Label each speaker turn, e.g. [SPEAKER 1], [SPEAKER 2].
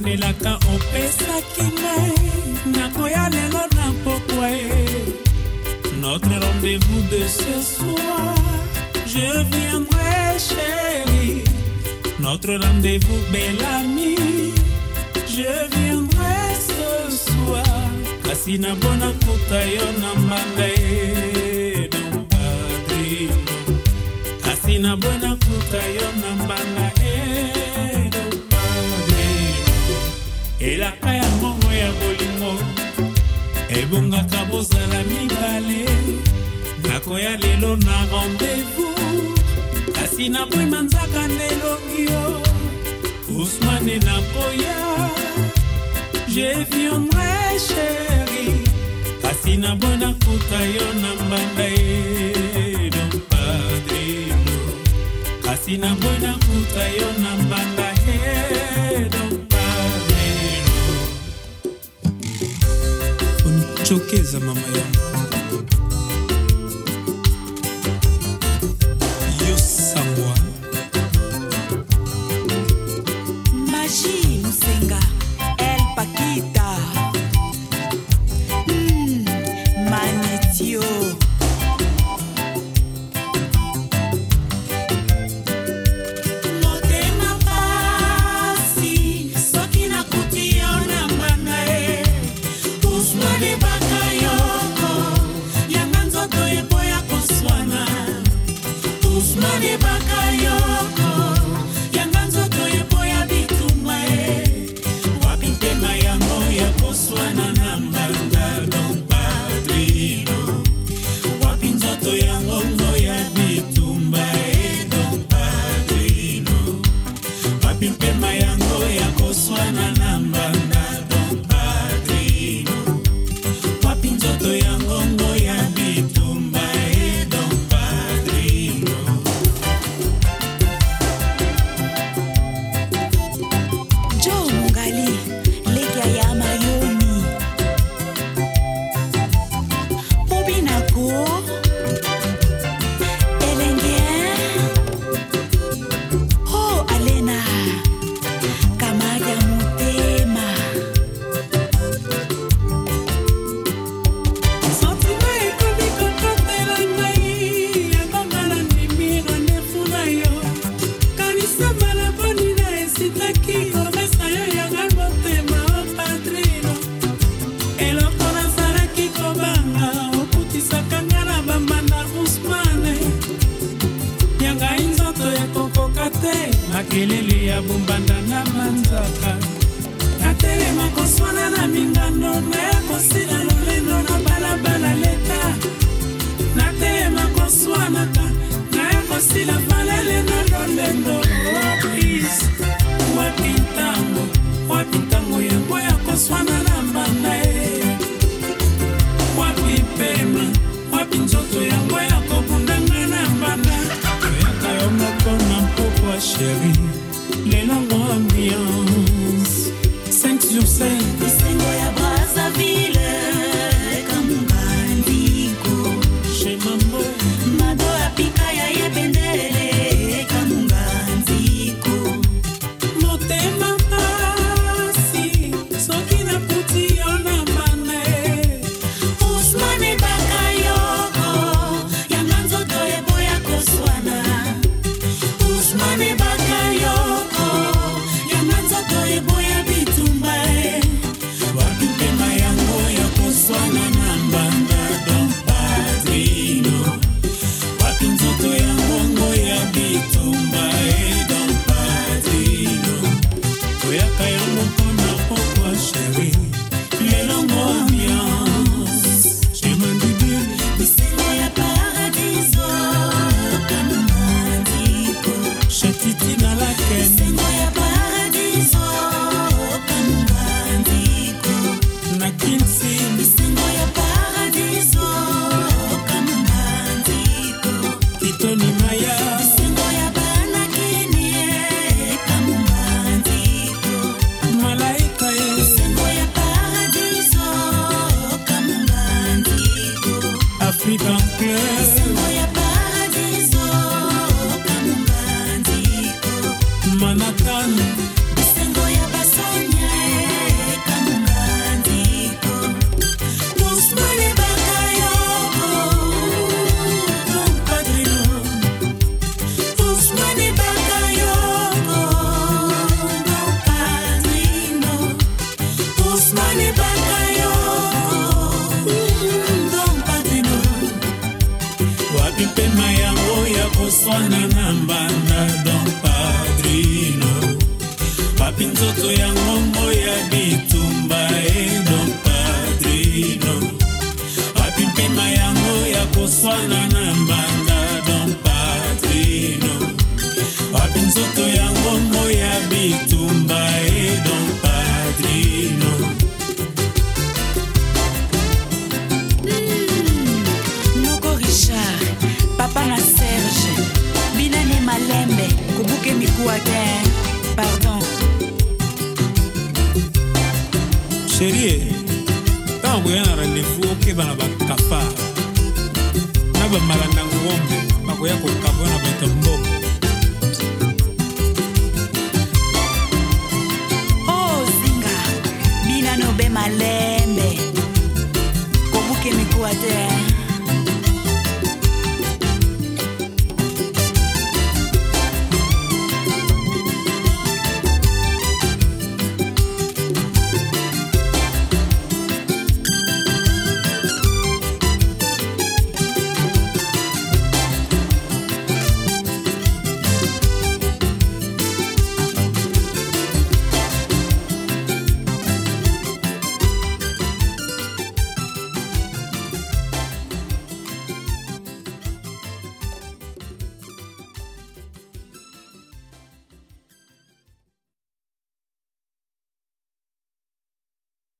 [SPEAKER 1] okandelaka opesaki ngai nakoya lelo na pokwa e notre rendez-vous de ce soir je viendrai chéri notre rendez-vous bel ami je viendrai ce soir kasi nabona kuta yo na mbanga e don padrino kasi nabona kuta yo na mbanga e. ezalaka ya mbongo ya bolingo ebongaka bozala mibale nakoya lelo na rendez-vous kasi nakoyima nzaka nde elongi yo usmane nakoya je viendrai sheri kasi nabwe nakuta yo na mbanda ye don padrino kasi nabwe nakuta yo na mbanda ye don chokeza mama yangu yo sangwa magi musenga el pakita makelele ya bombanda na manzaka natelema l'ambiance. 5 sur 5. koswana na mbanda don padrino papi nzoto ya ngongo ya bitumba e don padrino papi mpema yango ya koswana na mba Guaguin, pardon. Chérie, ntango boya na rendez-vous okeba na bakafa na bamalanda ngombe bakoya kokaba na bato mbongo ozinga bina nobe malere